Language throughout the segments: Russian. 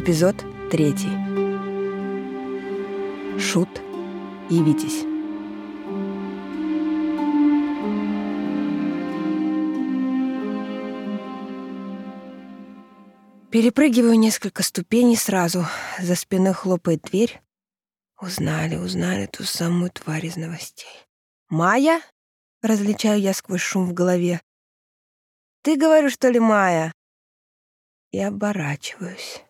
Эпизод третий. Шут, явитесь. Перепрыгиваю несколько ступеней сразу. За спиной хлопает дверь. Узнали, узнали ту самую тварь из новостей. «Майя?» — различаю я сквозь шум в голове. «Ты, говорю, что ли, Майя?» И оборачиваюсь.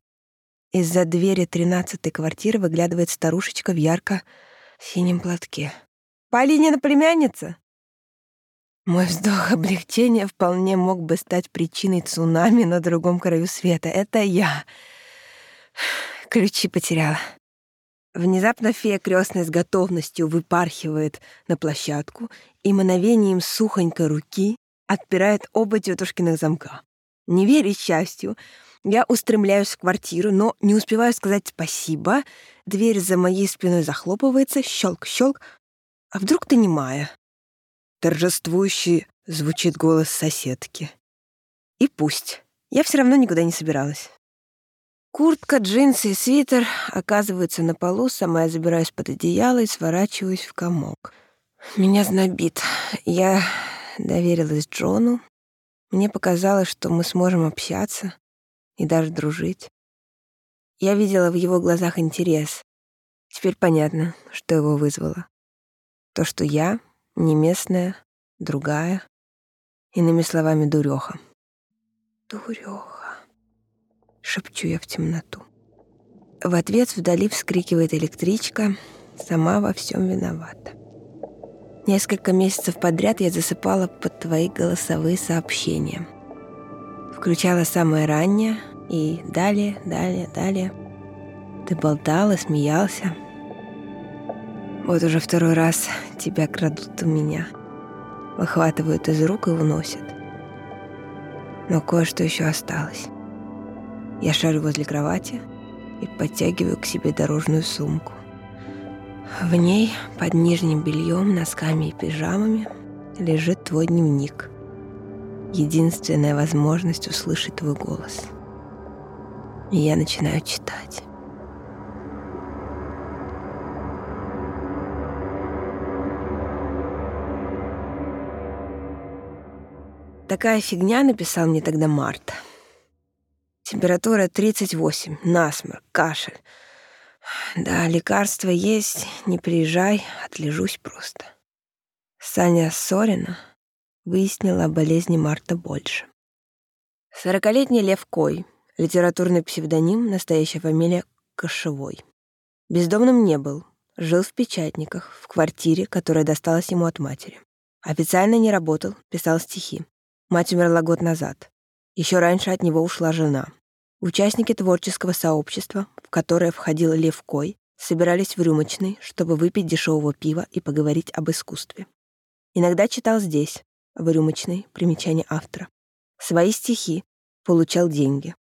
Из-за двери тринадцатой квартиры выглядывает старушечка в ярко-синем платке. «Полинина племянница?» Мой вздох облегчения вполне мог бы стать причиной цунами на другом краю света. Это я. Ключи потеряла. Внезапно фея крестная с готовностью выпархивает на площадку и мановением сухонькой руки отпирает оба тетушкиных замка. Не веря счастью, я устремляюсь в квартиру, но не успеваю сказать спасибо. Дверь за моей спиной захлопывается, щелк-щелк. А вдруг ты не Майя? Торжествующий звучит голос соседки. И пусть. Я все равно никуда не собиралась. Куртка, джинсы и свитер оказываются на полу, сама я забираюсь под одеяло и сворачиваюсь в комок. Меня знобит. Я доверилась Джону. Мне показалось, что мы сможем общаться и даже дружить. Я видела в его глазах интерес. Теперь понятно, что его вызвало. То, что я не местная, другая, иными словами, дуреха. Дуреха. Шепчу я в темноту. В ответ вдали вскрикивает электричка, сама во всем виновата. Несколько месяцев подряд я засыпала под твои голосовые сообщения — Включала самое раннее и далее, далее, далее. Ты болтал и смеялся. Вот уже второй раз тебя крадут у меня. Выхватывают из рук и уносят. Но кое-что еще осталось. Я шарю возле кровати и подтягиваю к себе дорожную сумку. В ней под нижним бельем, носками и пижамами лежит твой дневник — единственная возможность услышать твой голос. И я начинаю читать. Такая фигня написал мне тогда Марта. Температура 38, насморк, кашель. Да, лекарства есть, не приезжай, отлежусь просто. Саня Сорина выяснила о болезни Марта больше. Сорокалетний Лев Кой, литературный псевдоним, настоящая фамилия Кошевой. Бездомным не был, жил в печатниках, в квартире, которая досталась ему от матери. Официально не работал, писал стихи. Мать умерла год назад. Еще раньше от него ушла жена. Участники творческого сообщества, в которое входил Лев Кой, собирались в рюмочной, чтобы выпить дешевого пива и поговорить об искусстве. Иногда читал здесь, в рюмочной, примечание автора. Свои стихи, получал деньги.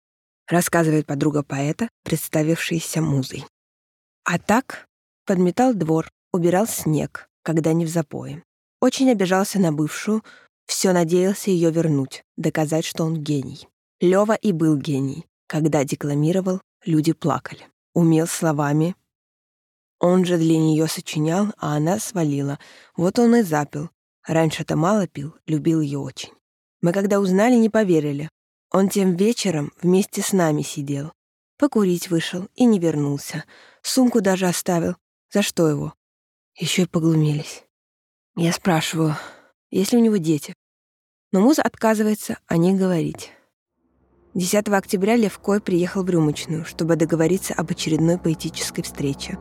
Рассказывает подруга поэта, представившаяся музой. А так подметал двор, убирал снег, когда не в запое. Очень обижался на бывшую, все надеялся ее вернуть, доказать, что он гений. Лева и был гений. Когда декламировал, люди плакали. Умел словами. Он же для нее сочинял, а она свалила. Вот он и запил, Раньше-то мало пил, любил ее очень. Мы когда узнали, не поверили. Он тем вечером вместе с нами сидел. Покурить вышел и не вернулся. Сумку даже оставил. За что его? Еще и поглумились. Я спрашиваю, есть ли у него дети. Но Муза отказывается о них говорить. 10 октября Лев Кой приехал в Рюмочную, чтобы договориться об очередной поэтической встрече.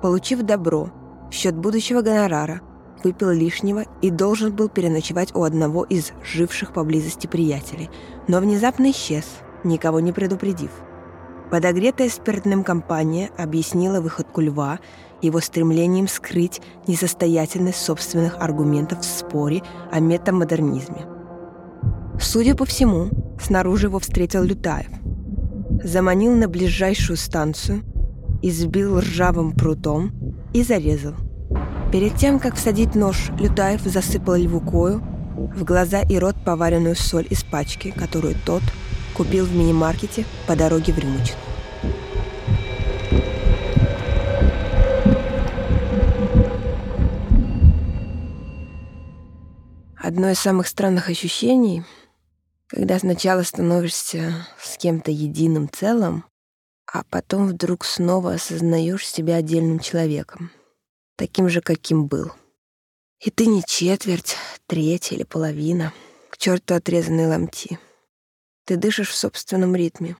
Получив добро в счет будущего гонорара, выпил лишнего и должен был переночевать у одного из живших поблизости приятелей, но внезапно исчез, никого не предупредив. Подогретая спиртным компания объяснила выходку льва его стремлением скрыть несостоятельность собственных аргументов в споре о метамодернизме. Судя по всему, снаружи его встретил Лютаев. Заманил на ближайшую станцию, избил ржавым прутом и зарезал – Перед тем, как всадить нож, Лютаев засыпал Льву львукою в глаза и рот поваренную соль из пачки, которую тот купил в мини-маркете по дороге в Рюмочино. Одно из самых странных ощущений, когда сначала становишься с кем-то единым целым, а потом вдруг снова осознаешь себя отдельным человеком — таким же, каким был. И ты не четверть, треть или половина, к черту отрезанные ломти. Ты дышишь в собственном ритме,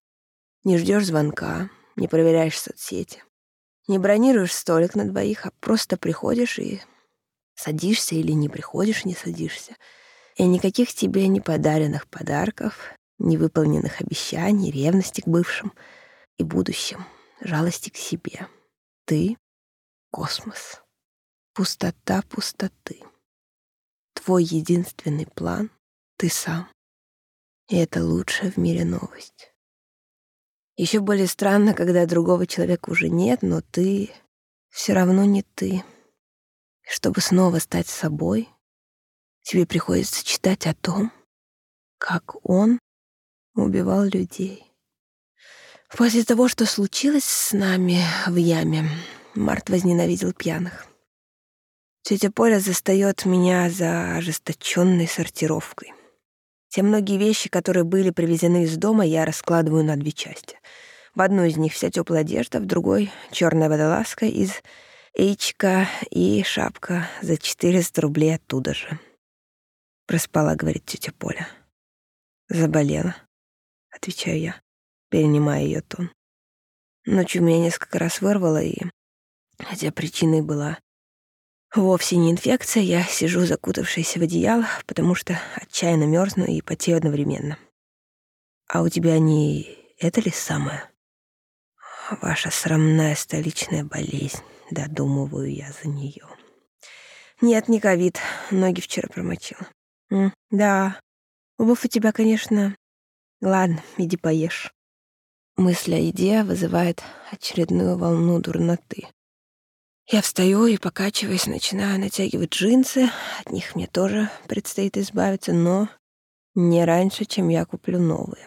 не ждешь звонка, не проверяешь соцсети, не бронируешь столик на двоих, а просто приходишь и садишься или не приходишь, не садишься. И никаких тебе не подаренных подарков, невыполненных обещаний, ревности к бывшим — и будущем, жалости к себе. Ты — космос. Пустота пустоты. Твой единственный план — ты сам. И это лучшая в мире новость. Еще более странно, когда другого человека уже нет, но ты все равно не ты. Чтобы снова стать собой, тебе приходится читать о том, как он убивал людей. После того, что случилось с нами в яме, Март возненавидел пьяных. Тетя Поля застает меня за ожесточенной сортировкой. Те многие вещи, которые были привезены из дома, я раскладываю на две части. В одну из них вся теплая одежда, в другой — черная водолазка из Эйчка и шапка за 400 рублей оттуда же. Проспала, говорит тетя Поля. Заболела, отвечаю я перенимая ее тон. Ночью меня несколько раз вырвало, и, хотя причиной была вовсе не инфекция, я сижу закутавшаяся в одеяло, потому что отчаянно мерзну и потею одновременно. А у тебя не это ли самое? Ваша срамная столичная болезнь, додумываю я за нее. Нет, не ковид, ноги вчера промочила. М, да, обувь у тебя, конечно... Ладно, иди поешь. Мысль о еде вызывает очередную волну дурноты. Я встаю и, покачиваясь, начинаю натягивать джинсы. От них мне тоже предстоит избавиться, но не раньше, чем я куплю новые.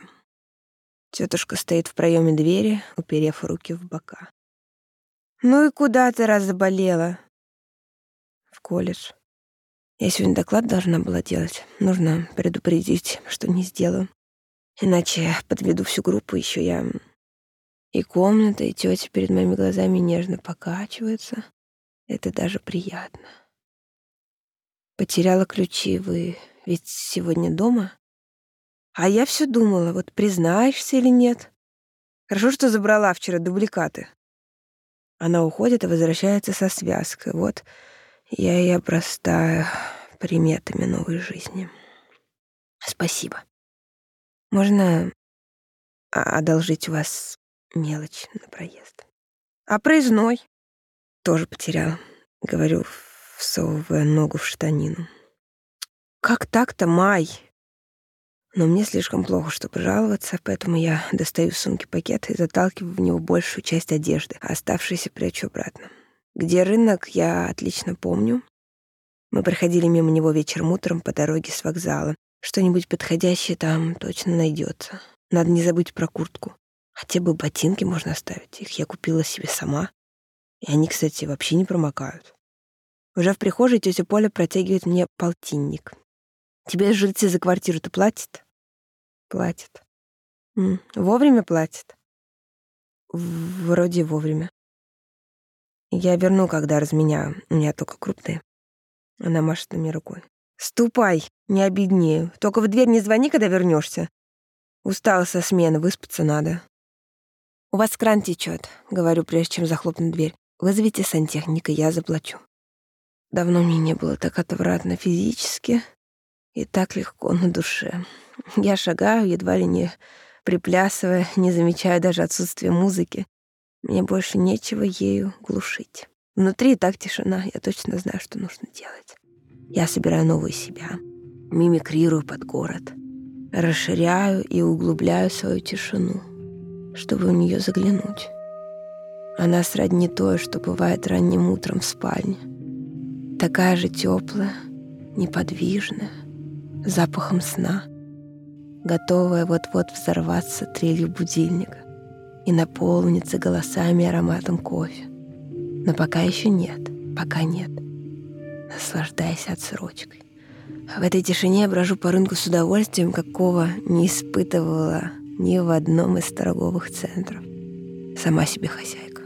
Тетушка стоит в проеме двери, уперев руки в бока. «Ну и куда ты раз заболела?» «В колледж. Я сегодня доклад должна была делать. Нужно предупредить, что не сделаю. Иначе подведу всю группу, еще я... И комната, и тетя перед моими глазами нежно покачиваются. Это даже приятно. Потеряла ключи. Вы ведь сегодня дома? А я все думала, вот признаешься или нет. Хорошо, что забрала вчера дубликаты. Она уходит и возвращается со связкой. Вот я и обрастаю приметами новой жизни. Спасибо. Можно одолжить у вас мелочь на проезд? А проездной? Тоже потерял, говорю, всовывая ногу в штанину. Как так-то, Май? Но мне слишком плохо, чтобы жаловаться, поэтому я достаю из сумки пакет и заталкиваю в него большую часть одежды, а оставшиеся прячу обратно. Где рынок, я отлично помню. Мы проходили мимо него вечером утром по дороге с вокзала. Что-нибудь подходящее там точно найдется. Надо не забыть про куртку. Хотя бы ботинки можно оставить. Их я купила себе сама. И они, кстати, вообще не промокают. Уже в прихожей тетя Поля протягивает мне полтинник. Тебе жильцы за квартиру-то платят? Платят. М -м, вовремя платят? Вроде вовремя. Я верну, когда разменяю. У меня только крупные. Она машет на мне рукой. «Ступай, не обеднею. Только в дверь не звони, когда вернешься. Устала со смены, выспаться надо». «У вас кран течет, говорю, прежде чем захлопнуть дверь. «Вызовите сантехника, я заплачу». Давно мне не было так отвратно физически и так легко на душе. Я шагаю, едва ли не приплясывая, не замечая даже отсутствия музыки. Мне больше нечего ею глушить. Внутри так тишина, я точно знаю, что нужно делать. Я собираю новую себя, мимикрирую под город, расширяю и углубляю свою тишину, чтобы в нее заглянуть. Она сродни той, что бывает ранним утром в спальне. Такая же теплая, неподвижная, запахом сна, готовая вот-вот взорваться трелью будильника и наполниться голосами и ароматом кофе. Но пока еще нет, пока нет наслаждаясь отсрочкой. В этой тишине я брожу по рынку с удовольствием, какого не испытывала ни в одном из торговых центров. Сама себе хозяйка.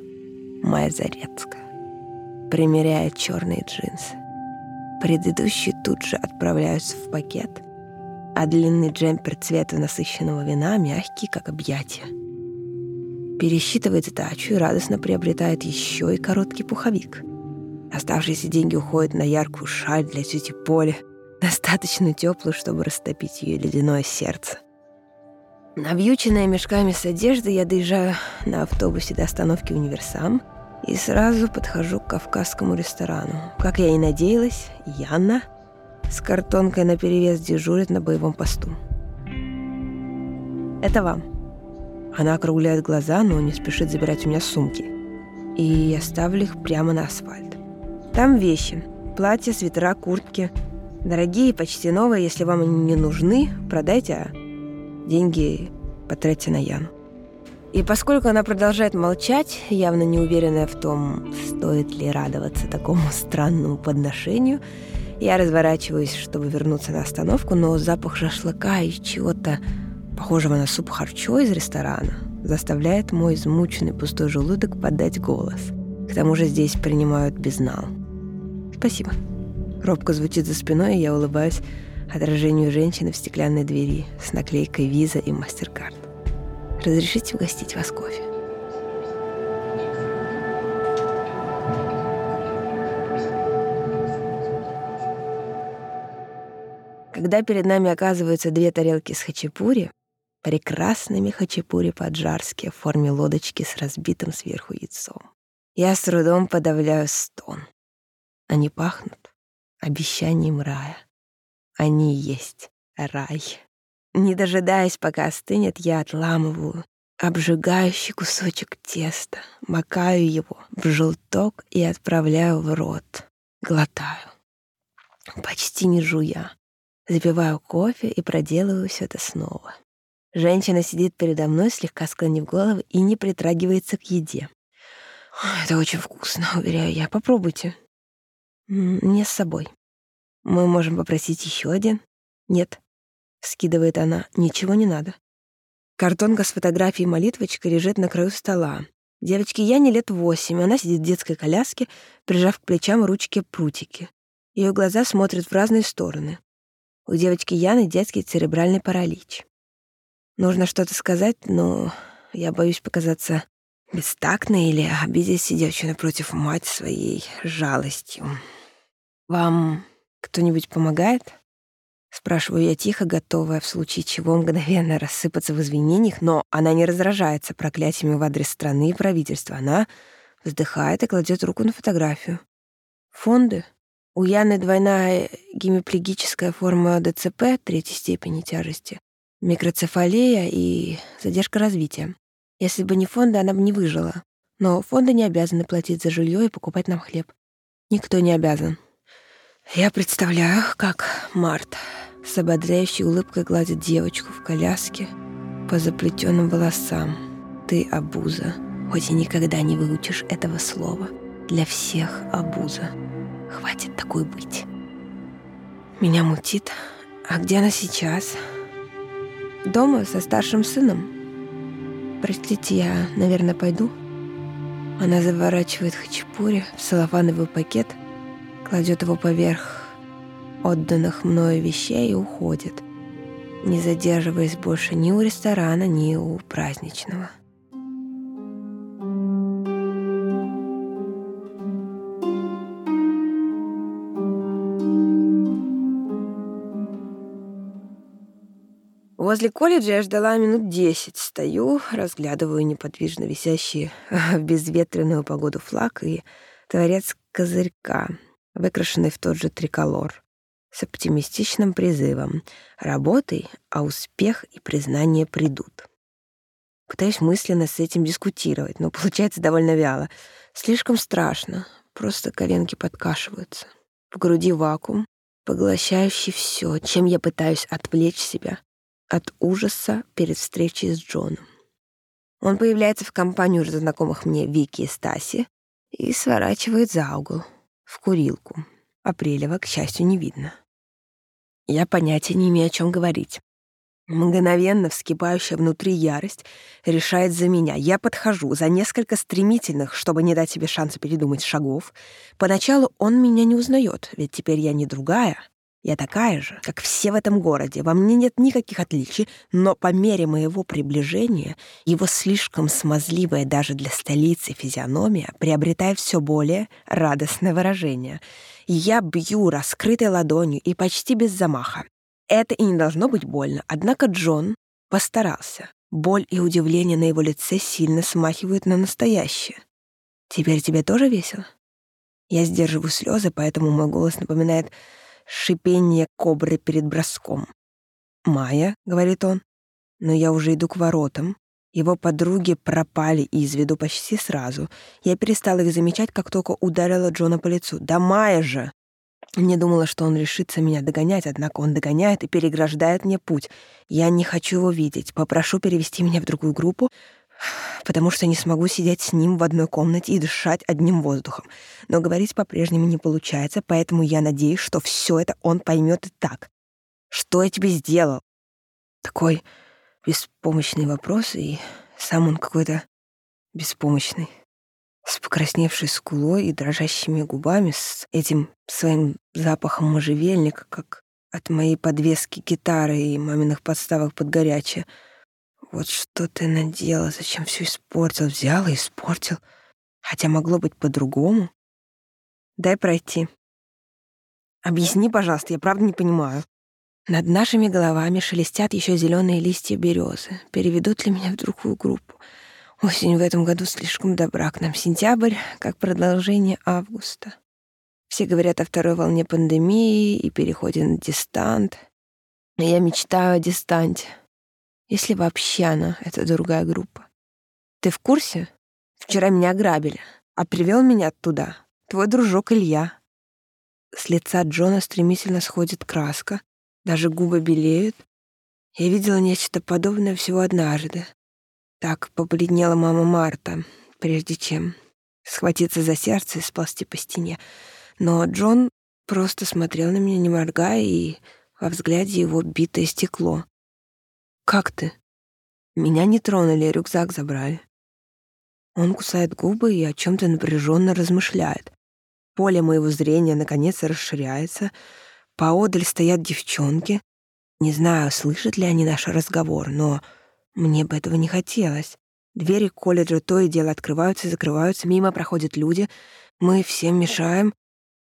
Майя Зарецкая. Примеряет черные джинсы. Предыдущие тут же отправляются в пакет, а длинный джемпер цвета насыщенного вина мягкий, как объятие. Пересчитывает сдачу и радостно приобретает еще и короткий пуховик. Оставшиеся деньги уходят на яркую шаль для тети Поли, достаточно теплую, чтобы растопить ее ледяное сердце. Навьюченная мешками с одеждой, я доезжаю на автобусе до остановки «Универсам» и сразу подхожу к кавказскому ресторану. Как я и надеялась, Яна с картонкой наперевес дежурит на боевом посту. «Это вам». Она округляет глаза, но не спешит забирать у меня сумки. И я ставлю их прямо на асфальт. Там вещи. Платья, свитера, куртки. Дорогие, почти новые. Если вам они не нужны, продайте, а деньги потратьте на Яну. И поскольку она продолжает молчать, явно не уверенная в том, стоит ли радоваться такому странному подношению, я разворачиваюсь, чтобы вернуться на остановку, но запах шашлыка и чего-то похожего на суп харчо из ресторана заставляет мой измученный пустой желудок подать голос. К тому же здесь принимают безнал. «Спасибо». Робко звучит за спиной, и я улыбаюсь отражению женщины в стеклянной двери с наклейкой «Виза» и «Мастеркард». «Разрешите угостить вас кофе?» Когда перед нами оказываются две тарелки с хачапури, прекрасными хачапури по-джарски в форме лодочки с разбитым сверху яйцом, я с трудом подавляю стон. Они пахнут обещанием рая. Они есть рай. Не дожидаясь, пока остынет, я отламываю обжигающий кусочек теста, макаю его в желток и отправляю в рот. Глотаю. Почти не жуя. Запиваю кофе и проделываю все это снова. Женщина сидит передо мной, слегка склонив голову и не притрагивается к еде. «Это очень вкусно, уверяю я. Попробуйте». «Не с собой. Мы можем попросить еще один?» «Нет», — скидывает она, — «ничего не надо». Картонка с фотографией молитвочкой лежит на краю стола. Девочке Яне лет восемь, она сидит в детской коляске, прижав к плечам ручки прутики. Ее глаза смотрят в разные стороны. У девочки Яны детский церебральный паралич. Нужно что-то сказать, но я боюсь показаться бестактной или обидеть сидящую напротив мать своей жалостью. «Вам кто-нибудь помогает?» Спрашиваю я тихо, готовая в случае чего мгновенно рассыпаться в извинениях, но она не раздражается проклятиями в адрес страны и правительства. Она вздыхает и кладет руку на фотографию. Фонды. У Яны двойная гемиплегическая форма ДЦП третьей степени тяжести, микроцефалия и задержка развития. Если бы не фонды, она бы не выжила. Но фонды не обязаны платить за жилье и покупать нам хлеб. Никто не обязан. Я представляю, как Март с ободряющей улыбкой гладит девочку в коляске по заплетенным волосам. Ты обуза, хоть и никогда не выучишь этого слова. Для всех обуза. Хватит такой быть. Меня мутит. А где она сейчас? Дома со старшим сыном. Простите, я, наверное, пойду. Она заворачивает хачапури в салофановый пакет — кладет его поверх отданных мною вещей и уходит, не задерживаясь больше ни у ресторана, ни у праздничного. Возле колледжа я ждала минут десять. Стою, разглядываю неподвижно висящий в безветренную погоду флаг и творец козырька, выкрашенный в тот же триколор, с оптимистичным призывом «Работай, а успех и признание придут». Пытаюсь мысленно с этим дискутировать, но получается довольно вяло. Слишком страшно, просто коленки подкашиваются. В груди вакуум, поглощающий все, чем я пытаюсь отвлечь себя от ужаса перед встречей с Джоном. Он появляется в компании уже знакомых мне Вики и Стаси и сворачивает за угол, в курилку. Апрелева, к счастью, не видно. Я понятия не имею, о чем говорить. Мгновенно вскипающая внутри ярость решает за меня. Я подхожу за несколько стремительных, чтобы не дать себе шанса передумать, шагов. Поначалу он меня не узнает, ведь теперь я не другая. Я такая же, как все в этом городе. Во мне нет никаких отличий, но по мере моего приближения его слишком смазливая даже для столицы физиономия приобретает все более радостное выражение. Я бью раскрытой ладонью и почти без замаха. Это и не должно быть больно, однако Джон постарался. Боль и удивление на его лице сильно смахивают на настоящее. «Теперь тебе тоже весело?» Я сдерживаю слезы, поэтому мой голос напоминает шипение кобры перед броском. «Майя», — говорит он, — но я уже иду к воротам. Его подруги пропали из виду почти сразу. Я перестала их замечать, как только ударила Джона по лицу. «Да Майя же!» Не думала, что он решится меня догонять, однако он догоняет и переграждает мне путь. Я не хочу его видеть. Попрошу перевести меня в другую группу, потому что не смогу сидеть с ним в одной комнате и дышать одним воздухом. Но говорить по-прежнему не получается, поэтому я надеюсь, что все это он поймет и так. Что я тебе сделал? Такой беспомощный вопрос, и сам он какой-то беспомощный с покрасневшей скулой и дрожащими губами, с этим своим запахом можжевельника, как от моей подвески гитары и маминых подставок под горячее. Вот что ты надела, зачем все испортил, взял и испортил. Хотя могло быть по-другому. Дай пройти. Объясни, пожалуйста, я правда не понимаю. Над нашими головами шелестят еще зеленые листья березы. Переведут ли меня в другую группу? Осень в этом году слишком добра к нам. Сентябрь — как продолжение августа. Все говорят о второй волне пандемии и переходе на дистант. Я мечтаю о дистанте. Если вообще она — это другая группа. Ты в курсе? Вчера меня ограбили, а привел меня оттуда твой дружок Илья. С лица Джона стремительно сходит краска, даже губы белеют. Я видела нечто подобное всего однажды, так побледнела мама Марта, прежде чем схватиться за сердце и сползти по стене. Но Джон просто смотрел на меня, не моргая, и во взгляде его битое стекло. «Как ты?» Меня не тронули, рюкзак забрали. Он кусает губы и о чем то напряженно размышляет. Поле моего зрения наконец расширяется. Поодаль стоят девчонки. Не знаю, слышат ли они наш разговор, но мне бы этого не хотелось. Двери колледжа то и дело открываются и закрываются, мимо проходят люди. Мы всем мешаем.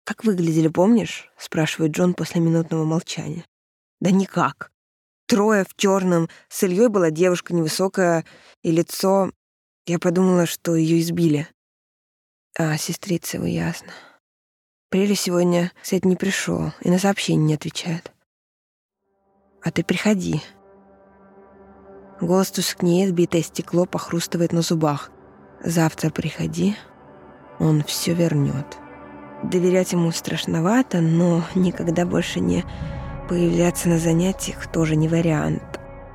«Как выглядели, помнишь?» — спрашивает Джон после минутного молчания. «Да никак. Трое в черном. С Ильей была девушка невысокая, и лицо... Я подумала, что ее избили». «А, сестрица, вы ясно. Прели сегодня, кстати, не пришел и на сообщение не отвечает. А ты приходи», Голос тускнеет, битое стекло похрустывает на зубах. «Завтра приходи, он все вернет. Доверять ему страшновато, но никогда больше не появляться на занятиях тоже не вариант.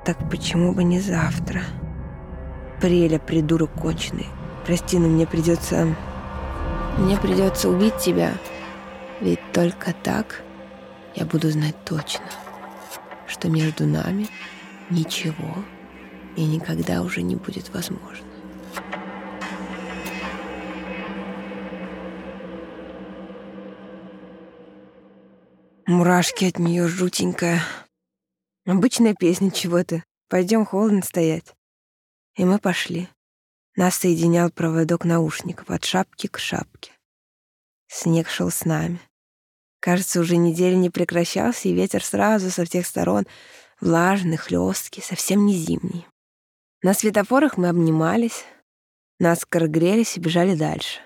Так почему бы не завтра? Преля, придурок конченый. Прости, но мне придется... Мне придется убить тебя. Ведь только так я буду знать точно, что между нами ничего и никогда уже не будет возможно. Мурашки от нее жутенькая. Обычная песня чего-то. Пойдем холодно стоять. И мы пошли. Нас соединял проводок наушников от шапки к шапке. Снег шел с нами. Кажется, уже неделя не прекращался, и ветер сразу со всех сторон влажный, хлесткий, совсем не зимний. На светофорах мы обнимались, наскоро грелись и бежали дальше.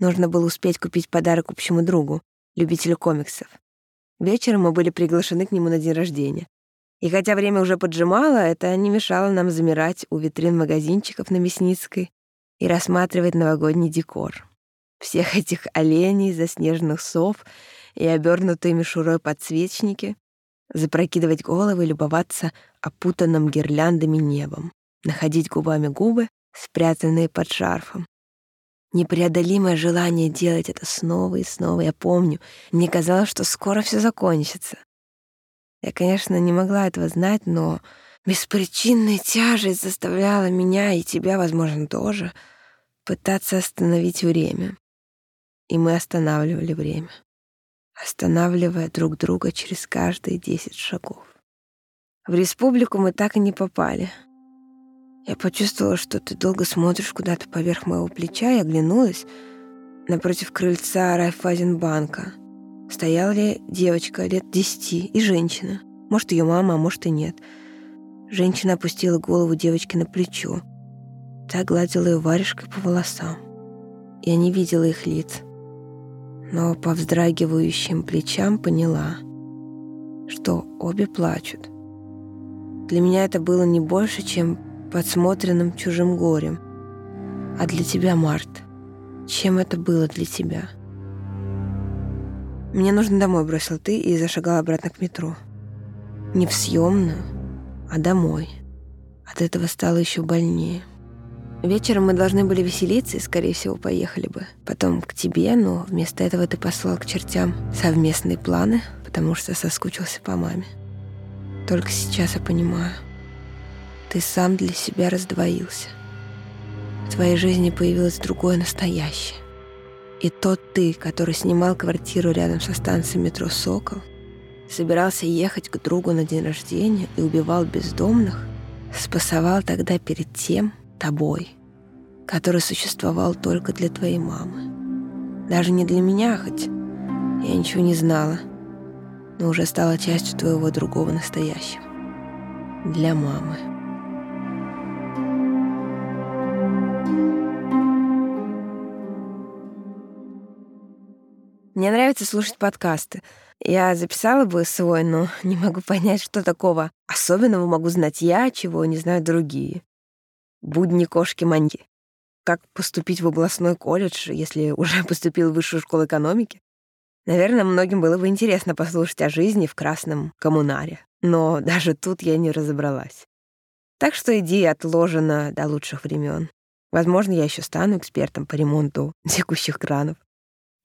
Нужно было успеть купить подарок общему другу, любителю комиксов. Вечером мы были приглашены к нему на день рождения. И хотя время уже поджимало, это не мешало нам замирать у витрин магазинчиков на Мясницкой и рассматривать новогодний декор. Всех этих оленей, заснеженных сов и обернутые мишурой подсвечники, запрокидывать головы и любоваться опутанным гирляндами небом находить губами губы, спрятанные под шарфом. Непреодолимое желание делать это снова и снова. Я помню, мне казалось, что скоро все закончится. Я, конечно, не могла этого знать, но беспричинная тяжесть заставляла меня и тебя, возможно, тоже пытаться остановить время. И мы останавливали время, останавливая друг друга через каждые десять шагов. В республику мы так и не попали. Я почувствовала, что ты долго смотришь куда-то поверх моего плеча и оглянулась напротив крыльца Райфайзенбанка. Ли девочка лет десяти и женщина. Может, ее мама, а может и нет. Женщина опустила голову девочки на плечо. Та гладила ее варежкой по волосам. Я не видела их лиц, но по вздрагивающим плечам поняла, что обе плачут. Для меня это было не больше, чем подсмотренным чужим горем. А для тебя, Март, чем это было для тебя? Мне нужно домой, бросил ты и зашагал обратно к метро. Не в съемную, а домой. От этого стало еще больнее. Вечером мы должны были веселиться и, скорее всего, поехали бы. Потом к тебе, но вместо этого ты послал к чертям совместные планы, потому что соскучился по маме. Только сейчас я понимаю. Ты сам для себя раздвоился. В твоей жизни появилось другое настоящее. И тот ты, который снимал квартиру рядом со станцией метро «Сокол», собирался ехать к другу на день рождения и убивал бездомных, спасовал тогда перед тем тобой, который существовал только для твоей мамы. Даже не для меня, хоть я ничего не знала — но уже стала частью твоего другого настоящего. Для мамы. Мне нравится слушать подкасты. Я записала бы свой, но не могу понять, что такого особенного могу знать я, чего не знают другие. Будни кошки-маньки. Как поступить в областной колледж, если уже поступил в высшую школу экономики? Наверное, многим было бы интересно послушать о жизни в красном коммунаре, но даже тут я не разобралась. Так что идея отложена до лучших времен. Возможно, я еще стану экспертом по ремонту текущих кранов.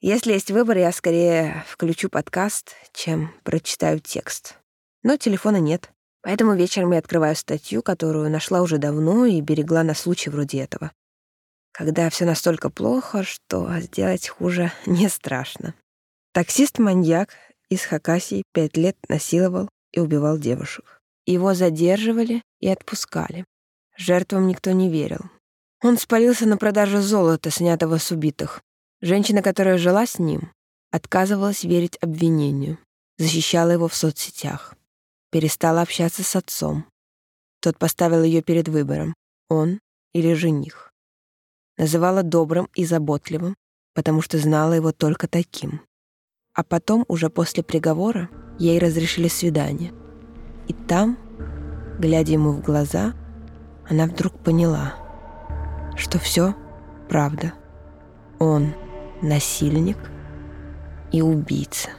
Если есть выбор, я скорее включу подкаст, чем прочитаю текст. Но телефона нет. Поэтому вечером я открываю статью, которую нашла уже давно и берегла на случай вроде этого. Когда все настолько плохо, что сделать хуже не страшно. Таксист-маньяк из Хакасии пять лет насиловал и убивал девушек. Его задерживали и отпускали. Жертвам никто не верил. Он спалился на продаже золота, снятого с убитых. Женщина, которая жила с ним, отказывалась верить обвинению, защищала его в соцсетях, перестала общаться с отцом. Тот поставил ее перед выбором — он или жених. Называла добрым и заботливым, потому что знала его только таким. А потом, уже после приговора, ей разрешили свидание. И там, глядя ему в глаза, она вдруг поняла, что все правда. Он насильник и убийца.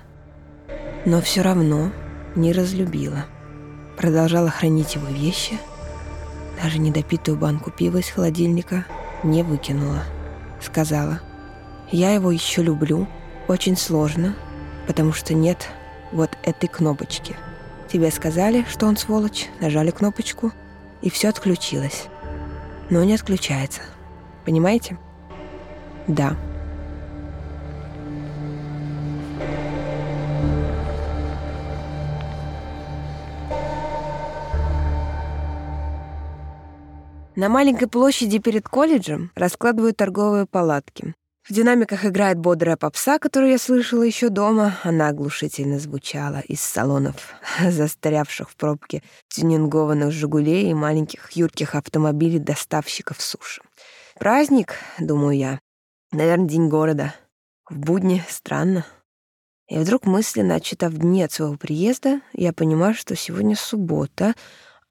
Но все равно не разлюбила. Продолжала хранить его вещи, даже недопитую банку пива из холодильника не выкинула. Сказала, я его еще люблю, очень сложно, потому что нет вот этой кнопочки. Тебе сказали, что он сволочь, нажали кнопочку, и все отключилось. Но не отключается. Понимаете? Да. На маленькой площади перед колледжем раскладывают торговые палатки. В динамиках играет бодрая попса, которую я слышала еще дома. Она оглушительно звучала из салонов, застрявших в пробке тюнингованных «Жигулей» и маленьких юрких автомобилей доставщиков суши. Праздник, думаю я. Наверное, день города. В будни странно. И вдруг мысленно отчитав дни от своего приезда, я понимаю, что сегодня суббота,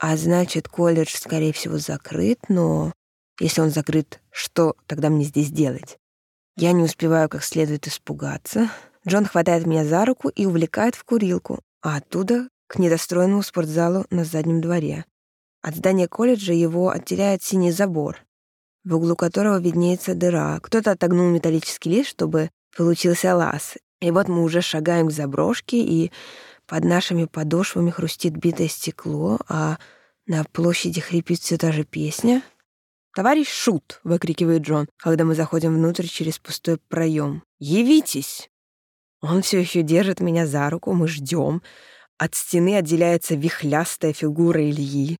а значит, колледж, скорее всего, закрыт, но если он закрыт, что тогда мне здесь делать? Я не успеваю как следует испугаться. Джон хватает меня за руку и увлекает в курилку, а оттуда к недостроенному спортзалу на заднем дворе. От здания колледжа его отделяет синий забор, в углу которого виднеется дыра. Кто-то отогнул металлический лист, чтобы получился лаз. И вот мы уже шагаем к заброшке и Под нашими подошвами хрустит битое стекло, а на площади хрипит все та же песня. «Товарищ Шут!» — выкрикивает Джон, когда мы заходим внутрь через пустой проем. «Явитесь!» Он все еще держит меня за руку, мы ждем. От стены отделяется вихлястая фигура Ильи.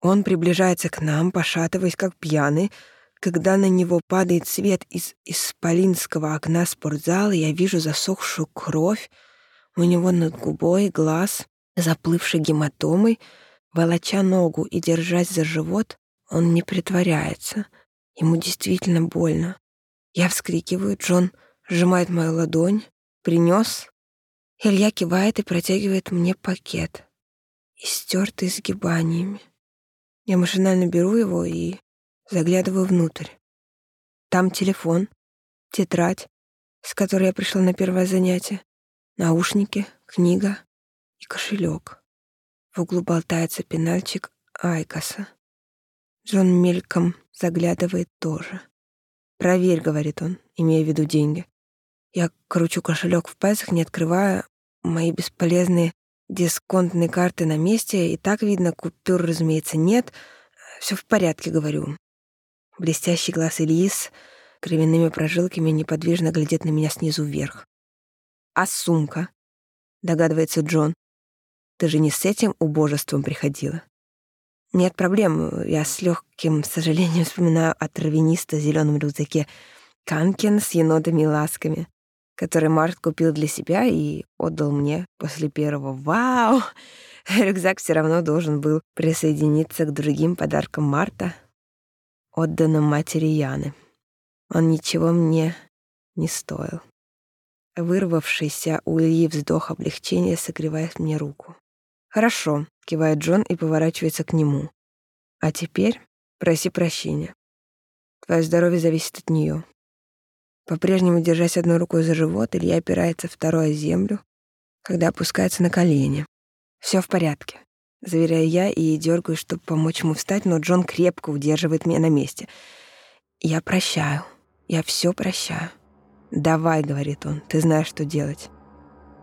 Он приближается к нам, пошатываясь, как пьяный. Когда на него падает свет из исполинского окна спортзала, я вижу засохшую кровь, у него над губой глаз, заплывший гематомой, волоча ногу и держась за живот, он не притворяется. Ему действительно больно. Я вскрикиваю, Джон сжимает мою ладонь. Принес. Илья кивает и протягивает мне пакет, истертый сгибаниями. Я машинально беру его и заглядываю внутрь. Там телефон, тетрадь, с которой я пришла на первое занятие, наушники, книга и кошелек. В углу болтается пенальчик Айкоса. Джон мельком заглядывает тоже. «Проверь», — говорит он, имея в виду деньги. Я кручу кошелек в пальцах, не открывая. Мои бесполезные дисконтные карты на месте, и так видно, купюр, разумеется, нет. Все в порядке, говорю. Блестящий глаз Ильи с кровяными прожилками неподвижно глядит на меня снизу вверх. «А сумка?» — догадывается Джон. «Ты же не с этим убожеством приходила?» Нет проблем. Я с легким сожалением вспоминаю о травянисто зеленом рюкзаке Канкин с енотами и ласками, который Март купил для себя и отдал мне после первого. Вау! Рюкзак все равно должен был присоединиться к другим подаркам Марта, отданным матери Яны. Он ничего мне не стоил. Вырвавшийся у Ильи вздох облегчения согревает мне руку. «Хорошо», — кивает Джон и поворачивается к нему. «А теперь проси прощения. Твое здоровье зависит от нее. По-прежнему, держась одной рукой за живот, Илья опирается второй о землю, когда опускается на колени. Все в порядке», — заверяю я и дергаю, чтобы помочь ему встать, но Джон крепко удерживает меня на месте. «Я прощаю. Я все прощаю». «Давай», — говорит он, — «ты знаешь, что делать».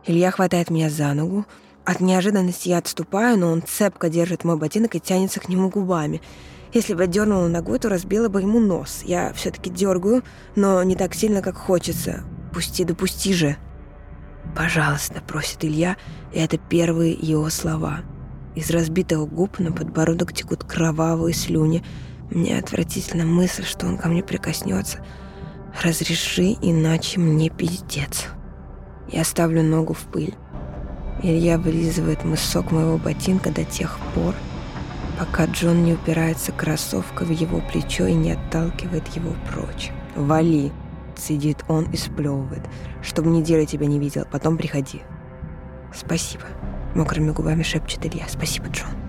Илья хватает меня за ногу, — от неожиданности я отступаю, но он цепко держит мой ботинок и тянется к нему губами. Если бы я дернула ногой, то разбила бы ему нос. Я все таки дергаю, но не так сильно, как хочется. «Пусти, допусти же!» «Пожалуйста», — просит Илья, и это первые его слова. Из разбитого губ на подбородок текут кровавые слюни. Мне отвратительна мысль, что он ко мне прикоснется. «Разреши, иначе мне пиздец». Я ставлю ногу в пыль. Илья вылизывает мысок моего ботинка до тех пор, пока Джон не упирается кроссовкой в его плечо и не отталкивает его прочь. «Вали!» — сидит он и сплевывает. «Чтобы неделю тебя не видел, потом приходи». «Спасибо», — мокрыми губами шепчет Илья. «Спасибо, Джон».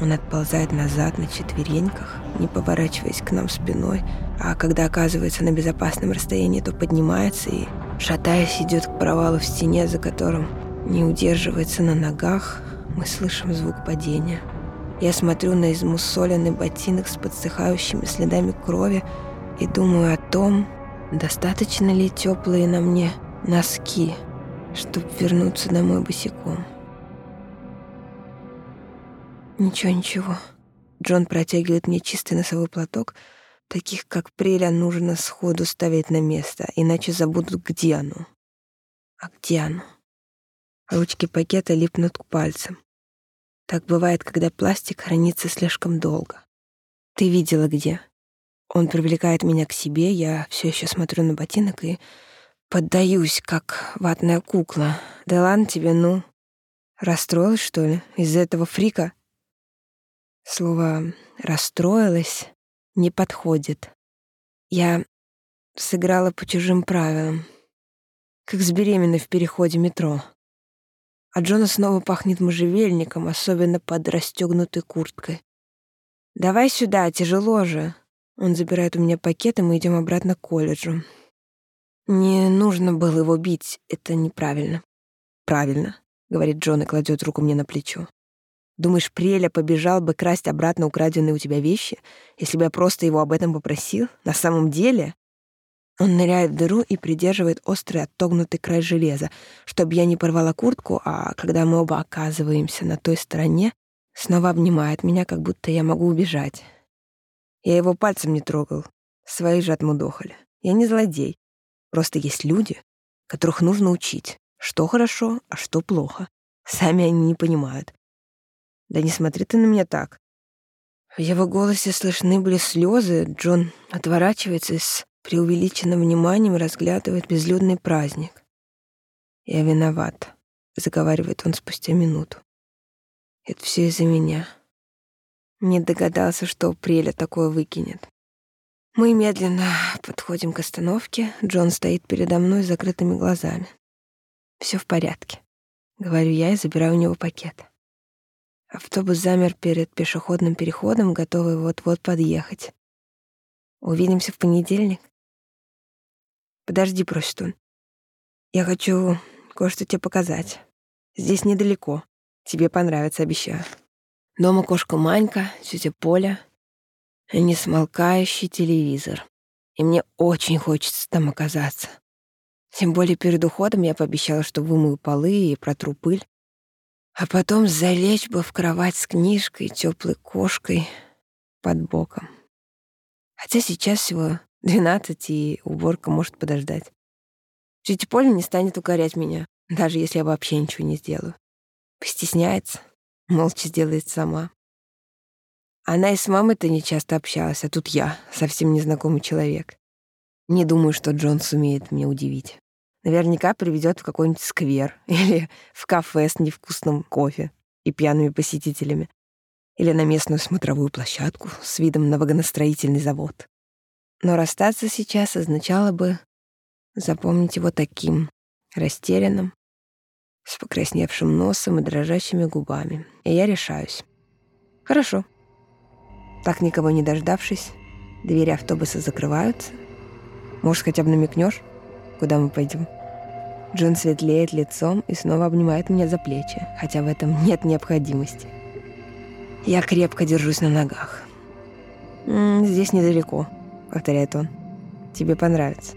Он отползает назад на четвереньках, не поворачиваясь к нам спиной, а когда оказывается на безопасном расстоянии, то поднимается и, шатаясь, идет к провалу в стене, за которым не удерживается на ногах, мы слышим звук падения. Я смотрю на измусоленный ботинок с подсыхающими следами крови и думаю о том, достаточно ли теплые на мне носки, чтобы вернуться домой босиком. Ничего, ничего. Джон протягивает мне чистый носовой платок, таких как преля нужно сходу ставить на место, иначе забудут, где оно. А где оно? Ручки пакета липнут к пальцам. Так бывает, когда пластик хранится слишком долго. Ты видела где? Он привлекает меня к себе, я все еще смотрю на ботинок и поддаюсь, как ватная кукла. Да ладно тебе, ну. Расстроилась, что ли, из-за этого фрика? Слово «расстроилась» не подходит. Я сыграла по чужим правилам, как с беременной в переходе метро. От Джона снова пахнет можжевельником, особенно под расстегнутой курткой. «Давай сюда, тяжело же». Он забирает у меня пакет, и мы идем обратно к колледжу. Не нужно было его бить, это неправильно. «Правильно», — говорит Джон и кладет руку мне на плечо. «Думаешь, Преля побежал бы красть обратно украденные у тебя вещи, если бы я просто его об этом попросил? На самом деле?» Он ныряет в дыру и придерживает острый оттогнутый край железа, чтобы я не порвала куртку, а когда мы оба оказываемся на той стороне, снова обнимает меня, как будто я могу убежать. Я его пальцем не трогал, свои же отмудохали. Я не злодей. Просто есть люди, которых нужно учить, что хорошо, а что плохо. Сами они не понимают. Да не смотри ты на меня так. В его голосе слышны были слезы. Джон отворачивается и с преувеличенным вниманием разглядывает безлюдный праздник. «Я виноват», — заговаривает он спустя минуту. «Это все из-за меня». Не догадался, что Преля такое выкинет. Мы медленно подходим к остановке. Джон стоит передо мной с закрытыми глазами. Все в порядке», — говорю я и забираю у него пакет. Автобус замер перед пешеходным переходом, готовый вот-вот подъехать. Увидимся в понедельник. Подожди, просит он. Я хочу кое-что тебе показать. Здесь недалеко. Тебе понравится, обещаю. Дома кошка Манька, тетя Поля несмолкающий телевизор. И мне очень хочется там оказаться. Тем более перед уходом я пообещала, что вымою полы и протру пыль. А потом залечь бы в кровать с книжкой, теплой кошкой под боком. Хотя сейчас всего двенадцать, и уборка может подождать. Тетя Поля не станет укорять меня, даже если я вообще ничего не сделаю. Постесняется, молча сделает сама. Она и с мамой-то не часто общалась, а тут я, совсем незнакомый человек. Не думаю, что Джон сумеет меня удивить. Наверняка приведет в какой-нибудь сквер или в кафе с невкусным кофе и пьяными посетителями. Или на местную смотровую площадку с видом на вагоностроительный завод. Но расстаться сейчас означало бы запомнить его таким, растерянным, с покрасневшим носом и дрожащими губами. И я решаюсь. Хорошо. Так никого не дождавшись, двери автобуса закрываются. Может, хотя бы намекнешь, куда мы пойдем? Джон светлеет лицом и снова обнимает меня за плечи, хотя в этом нет необходимости. Я крепко держусь на ногах. «М -м, «Здесь недалеко», — повторяет он. «Тебе понравится».